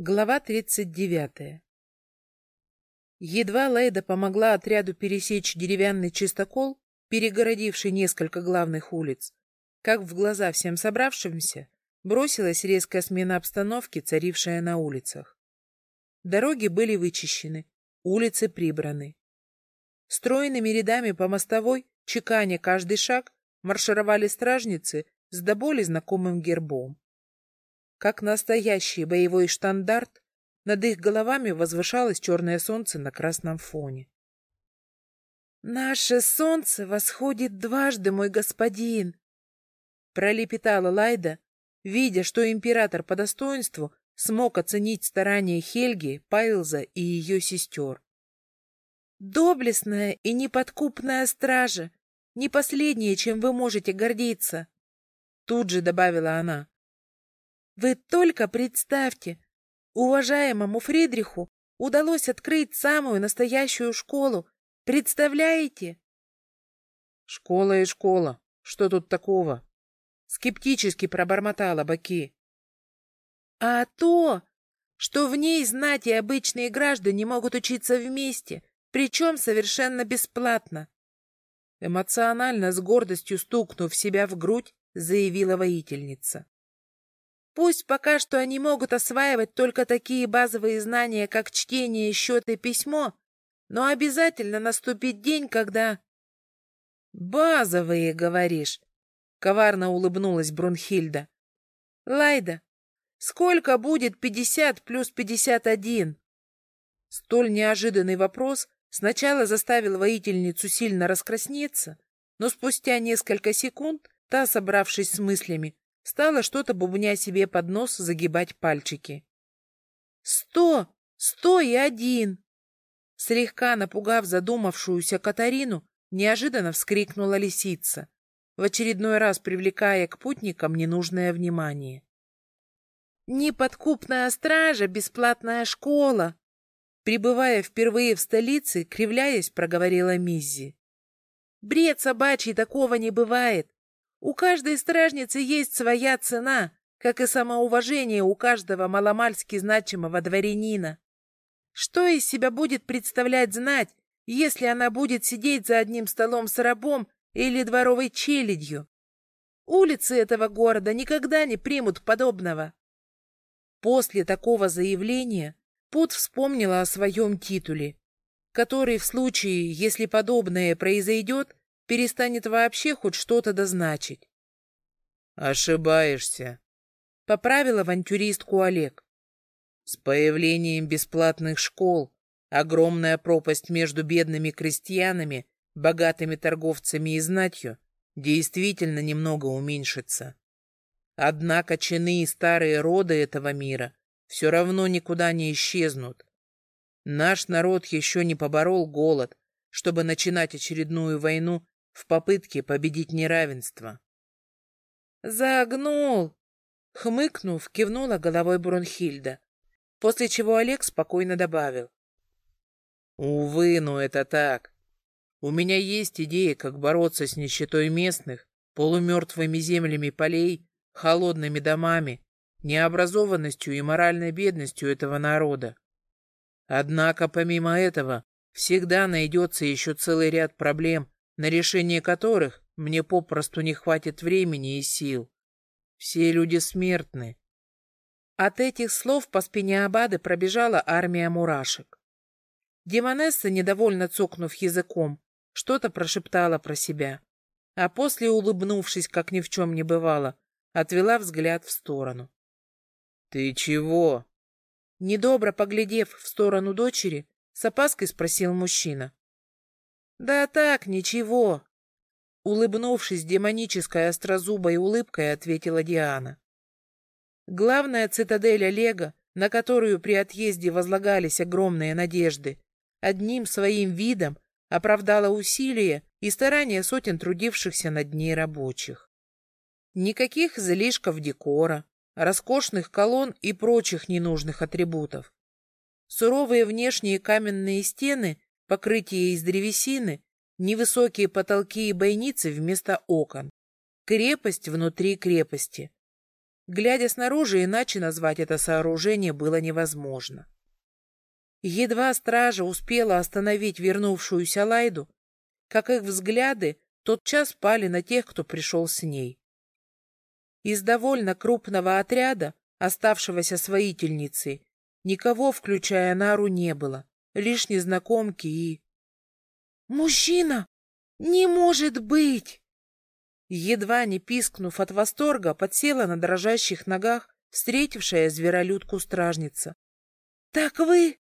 Глава 39 Едва Лейда помогла отряду пересечь деревянный чистокол, перегородивший несколько главных улиц, как в глаза всем собравшимся бросилась резкая смена обстановки, царившая на улицах. Дороги были вычищены, улицы прибраны. Стройными рядами по мостовой, чеканя каждый шаг, маршировали стражницы с до боли знакомым гербом. Как настоящий боевой штандарт, над их головами возвышалось черное солнце на красном фоне. «Наше солнце восходит дважды, мой господин!» Пролепетала Лайда, видя, что император по достоинству смог оценить старания Хельги, Пайлза и ее сестер. «Доблестная и неподкупная стража, не последнее, чем вы можете гордиться!» Тут же добавила она. Вы только представьте, уважаемому Фридриху удалось открыть самую настоящую школу. Представляете? Школа и школа. Что тут такого? Скептически пробормотала Баки. А то, что в ней знать и обычные граждане могут учиться вместе, причем совершенно бесплатно. Эмоционально с гордостью стукнув себя в грудь, заявила воительница. Пусть пока что они могут осваивать только такие базовые знания, как чтение, счет и письмо, но обязательно наступит день, когда... «Базовые, говоришь?» — коварно улыбнулась Брунхильда. «Лайда, сколько будет пятьдесят плюс пятьдесят один?» Столь неожиданный вопрос сначала заставил воительницу сильно раскраснеться, но спустя несколько секунд та, собравшись с мыслями, Стала что-то бубня себе под нос загибать пальчики. «Сто! Сто и один!» Слегка напугав задумавшуюся Катарину, неожиданно вскрикнула лисица, в очередной раз привлекая к путникам ненужное внимание. «Неподкупная стража, бесплатная школа!» Прибывая впервые в столице, кривляясь, проговорила Миззи. «Бред собачий, такого не бывает. У каждой стражницы есть своя цена, как и самоуважение у каждого маломальски значимого дворянина. Что из себя будет представлять знать, если она будет сидеть за одним столом с рабом или дворовой челядью? Улицы этого города никогда не примут подобного. После такого заявления Пут вспомнила о своем титуле, который в случае, если подобное произойдет, перестанет вообще хоть что-то дозначить. «Ошибаешься», — поправил авантюристку Олег. «С появлением бесплатных школ огромная пропасть между бедными крестьянами, богатыми торговцами и знатью действительно немного уменьшится. Однако чины и старые роды этого мира все равно никуда не исчезнут. Наш народ еще не поборол голод, чтобы начинать очередную войну в попытке победить неравенство. «Загнул!» — хмыкнув, кивнула головой Брунхильда, после чего Олег спокойно добавил. «Увы, но это так. У меня есть идея, как бороться с нищетой местных, полумертвыми землями полей, холодными домами, необразованностью и моральной бедностью этого народа. Однако, помимо этого, всегда найдется еще целый ряд проблем, на решение которых мне попросту не хватит времени и сил. Все люди смертны. От этих слов по спине Абады пробежала армия мурашек. Демонесса, недовольно цокнув языком, что-то прошептала про себя, а после, улыбнувшись, как ни в чем не бывало, отвела взгляд в сторону. — Ты чего? Недобро поглядев в сторону дочери, с опаской спросил мужчина. «Да так, ничего!» Улыбнувшись демонической острозубой улыбкой, ответила Диана. Главная цитадель Олега, на которую при отъезде возлагались огромные надежды, одним своим видом оправдала усилия и старания сотен трудившихся над ней рабочих. Никаких излишков декора, роскошных колонн и прочих ненужных атрибутов. Суровые внешние каменные стены покрытие из древесины, невысокие потолки и бойницы вместо окон, крепость внутри крепости. Глядя снаружи, иначе назвать это сооружение было невозможно. Едва стража успела остановить вернувшуюся Лайду, как их взгляды тотчас пали на тех, кто пришел с ней. Из довольно крупного отряда, оставшегося с воительницей, никого, включая Нару, не было, лишь незнакомки и... «Мужчина! Не может быть!» Едва не пискнув от восторга, подсела на дрожащих ногах встретившая зверолюдку стражница. «Так вы...»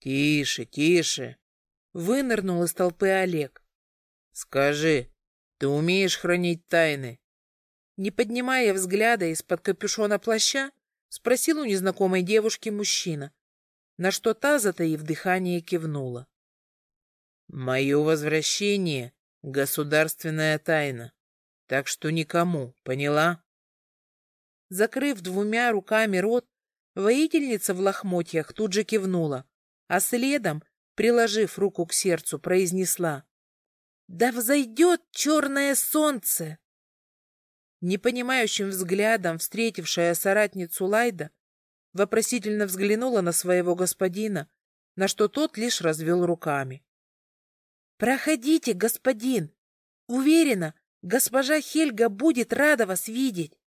«Тише, тише!» Вынырнул из толпы Олег. «Скажи, ты умеешь хранить тайны?» Не поднимая взгляда из-под капюшона плаща, спросил у незнакомой девушки мужчина, на что та, затаив дыхание, кивнула. «Мое возвращение — государственная тайна, так что никому, поняла?» Закрыв двумя руками рот, воительница в лохмотьях тут же кивнула, а следом, приложив руку к сердцу, произнесла «Да взойдет черное солнце!» Непонимающим взглядом встретившая соратницу Лайда вопросительно взглянула на своего господина, на что тот лишь развел руками. «Проходите, господин! Уверена, госпожа Хельга будет рада вас видеть!»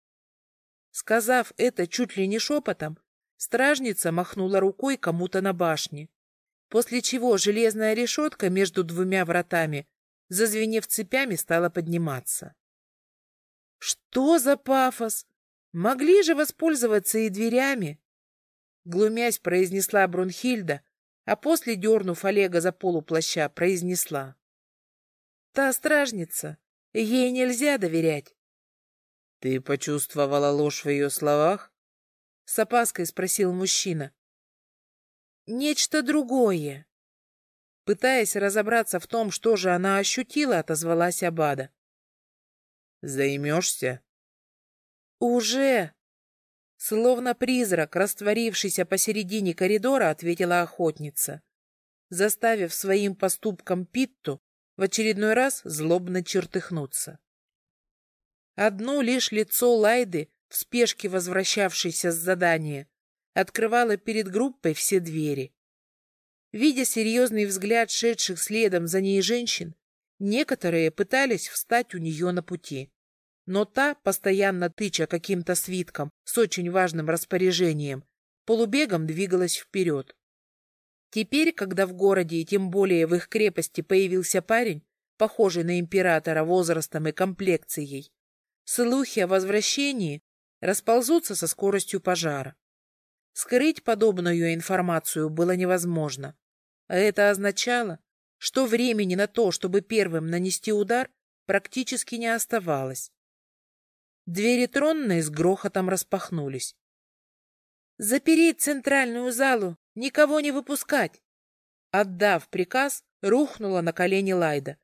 Сказав это чуть ли не шепотом, Стражница махнула рукой кому-то на башне, после чего железная решетка между двумя вратами, зазвенев цепями, стала подниматься. Что за пафос? Могли же воспользоваться и дверями. Глумясь, произнесла Брунхильда, а после, дернув Олега за полуплаща, произнесла. Та стражница, ей нельзя доверять. Ты почувствовала ложь в ее словах? — с опаской спросил мужчина. «Нечто другое». Пытаясь разобраться в том, что же она ощутила, отозвалась Абада. «Займешься?» «Уже!» Словно призрак, растворившийся посередине коридора, ответила охотница, заставив своим поступком Питту в очередной раз злобно чертыхнуться. Одно лишь лицо Лайды в спешке возвращавшейся с задания, открывала перед группой все двери. Видя серьезный взгляд шедших следом за ней женщин, некоторые пытались встать у нее на пути. Но та, постоянно тыча каким-то свитком с очень важным распоряжением, полубегом двигалась вперед. Теперь, когда в городе и тем более в их крепости появился парень, похожий на императора возрастом и комплекцией, слухи о возвращении расползутся со скоростью пожара. Скрыть подобную информацию было невозможно, а это означало, что времени на то, чтобы первым нанести удар, практически не оставалось. Двери тронной с грохотом распахнулись. «Запереть центральную залу! Никого не выпускать!» Отдав приказ, рухнула на колени Лайда.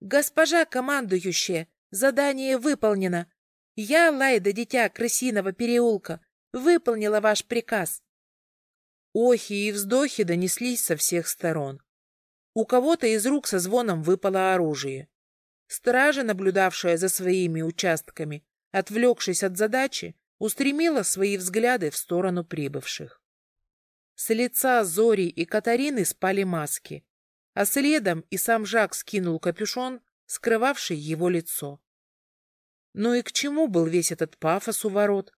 «Госпожа командующая, задание выполнено. Я, Лайда, дитя крысиного переулка, выполнила ваш приказ. Охи и вздохи донеслись со всех сторон. У кого-то из рук со звоном выпало оружие. Стража, наблюдавшая за своими участками, отвлекшись от задачи, устремила свои взгляды в сторону прибывших. С лица Зори и Катарины спали маски, а следом и сам Жак скинул капюшон, скрывавший его лицо. Ну и к чему был весь этот пафос у ворот?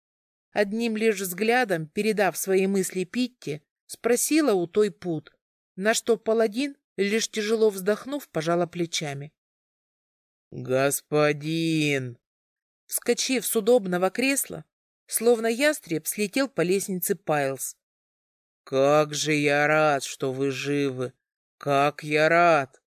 Одним лишь взглядом, передав свои мысли Питти, спросила у той пут, на что паладин, лишь тяжело вздохнув, пожала плечами. «Господин!» Вскочив с удобного кресла, словно ястреб слетел по лестнице Пайлз. «Как же я рад, что вы живы! Как я рад!»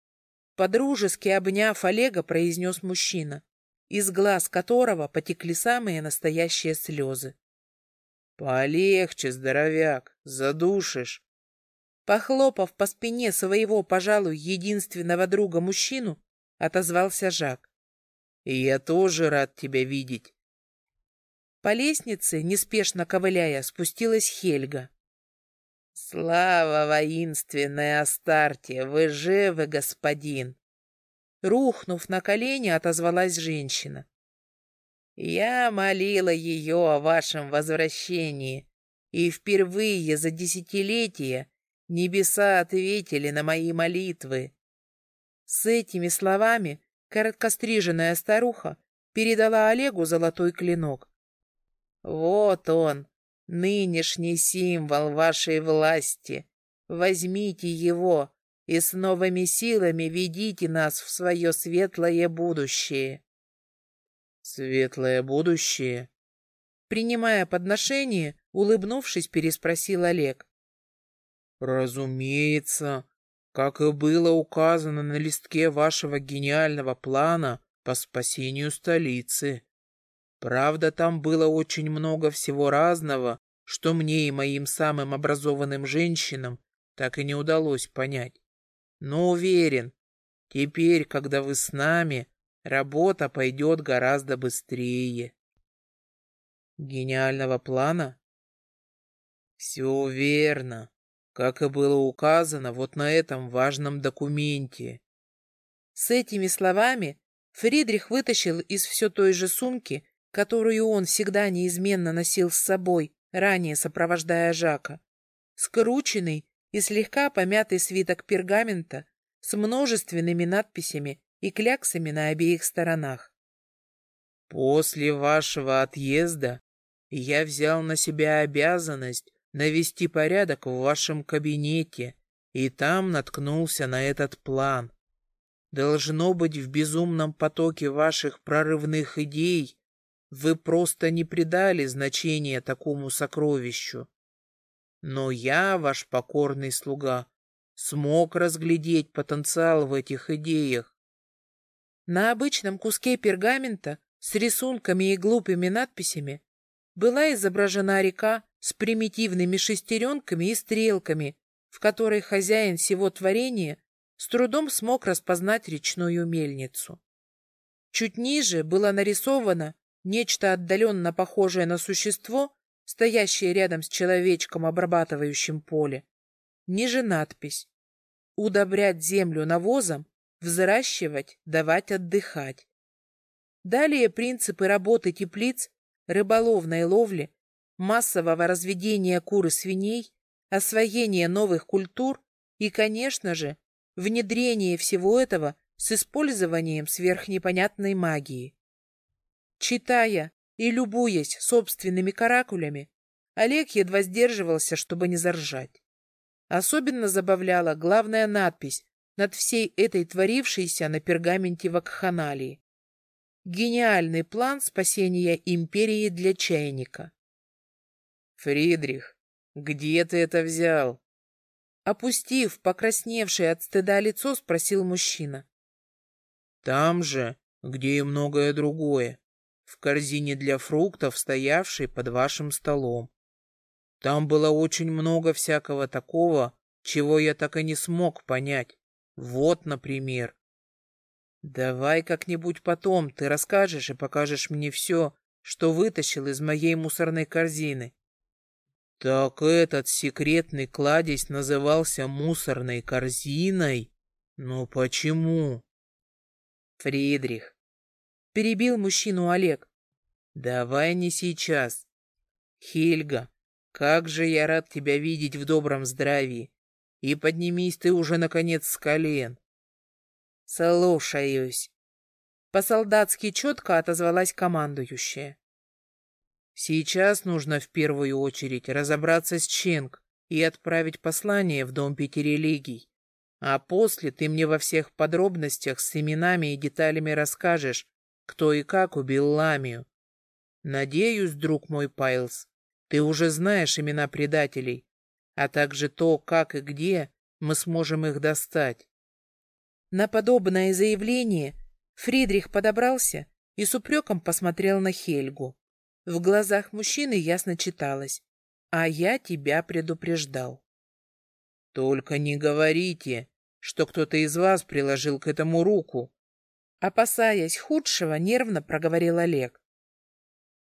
Подружески обняв Олега, произнес мужчина из глаз которого потекли самые настоящие слезы. «Полегче, здоровяк, задушишь!» Похлопав по спине своего, пожалуй, единственного друга мужчину, отозвался Жак. «И я тоже рад тебя видеть!» По лестнице, неспешно ковыляя, спустилась Хельга. «Слава воинственной Астарте! Вы живы, господин!» Рухнув на колени, отозвалась женщина. Я молила ее о вашем возвращении, и впервые за десятилетия небеса ответили на мои молитвы. С этими словами короткостриженная старуха передала Олегу золотой клинок. Вот он, нынешний символ вашей власти. Возьмите его и с новыми силами ведите нас в свое светлое будущее. Светлое будущее? Принимая подношение, улыбнувшись, переспросил Олег. Разумеется, как и было указано на листке вашего гениального плана по спасению столицы. Правда, там было очень много всего разного, что мне и моим самым образованным женщинам так и не удалось понять. Но уверен, теперь, когда вы с нами, работа пойдет гораздо быстрее. Гениального плана? Все верно, как и было указано вот на этом важном документе. С этими словами Фридрих вытащил из все той же сумки которую он всегда неизменно носил с собой, ранее сопровождая Жака. Скрученный и слегка помятый свиток пергамента с множественными надписями и кляксами на обеих сторонах. «После вашего отъезда я взял на себя обязанность навести порядок в вашем кабинете, и там наткнулся на этот план. Должно быть, в безумном потоке ваших прорывных идей вы просто не придали значения такому сокровищу. Но я, ваш покорный слуга, смог разглядеть потенциал в этих идеях. На обычном куске пергамента с рисунками и глупыми надписями была изображена река с примитивными шестеренками и стрелками, в которой хозяин всего творения с трудом смог распознать речную мельницу. Чуть ниже было нарисовано Нечто отдаленно похожее на существо, стоящее рядом с человечком, обрабатывающим поле. Ниже надпись «Удобрять землю навозом, взращивать, давать отдыхать». Далее принципы работы теплиц, рыболовной ловли, массового разведения кур и свиней, освоения новых культур и, конечно же, внедрение всего этого с использованием сверхнепонятной магии. Читая и любуясь собственными каракулями, Олег едва сдерживался, чтобы не заржать. Особенно забавляла главная надпись над всей этой творившейся на пергаменте вакханалии. Гениальный план спасения империи для чайника. «Фридрих, где ты это взял?» Опустив покрасневшее от стыда лицо, спросил мужчина. «Там же, где и многое другое в корзине для фруктов, стоявшей под вашим столом. Там было очень много всякого такого, чего я так и не смог понять. Вот, например. Давай как-нибудь потом ты расскажешь и покажешь мне все, что вытащил из моей мусорной корзины. Так этот секретный кладезь назывался мусорной корзиной? Ну почему? Фридрих, Перебил мужчину Олег. Давай не сейчас. Хельга, как же я рад тебя видеть в добром здравии. И поднимись ты уже, наконец, с колен. Слушаюсь. По-солдатски четко отозвалась командующая. Сейчас нужно в первую очередь разобраться с Ченг и отправить послание в Дом Пяти Религий. А после ты мне во всех подробностях с именами и деталями расскажешь, кто и как убил Ламию. Надеюсь, друг мой Пайлз, ты уже знаешь имена предателей, а также то, как и где мы сможем их достать. На подобное заявление Фридрих подобрался и с упреком посмотрел на Хельгу. В глазах мужчины ясно читалось «А я тебя предупреждал». «Только не говорите, что кто-то из вас приложил к этому руку», Опасаясь худшего, нервно проговорил Олег.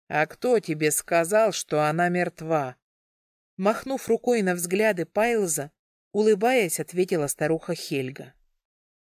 «А кто тебе сказал, что она мертва?» Махнув рукой на взгляды Пайлза, улыбаясь, ответила старуха Хельга.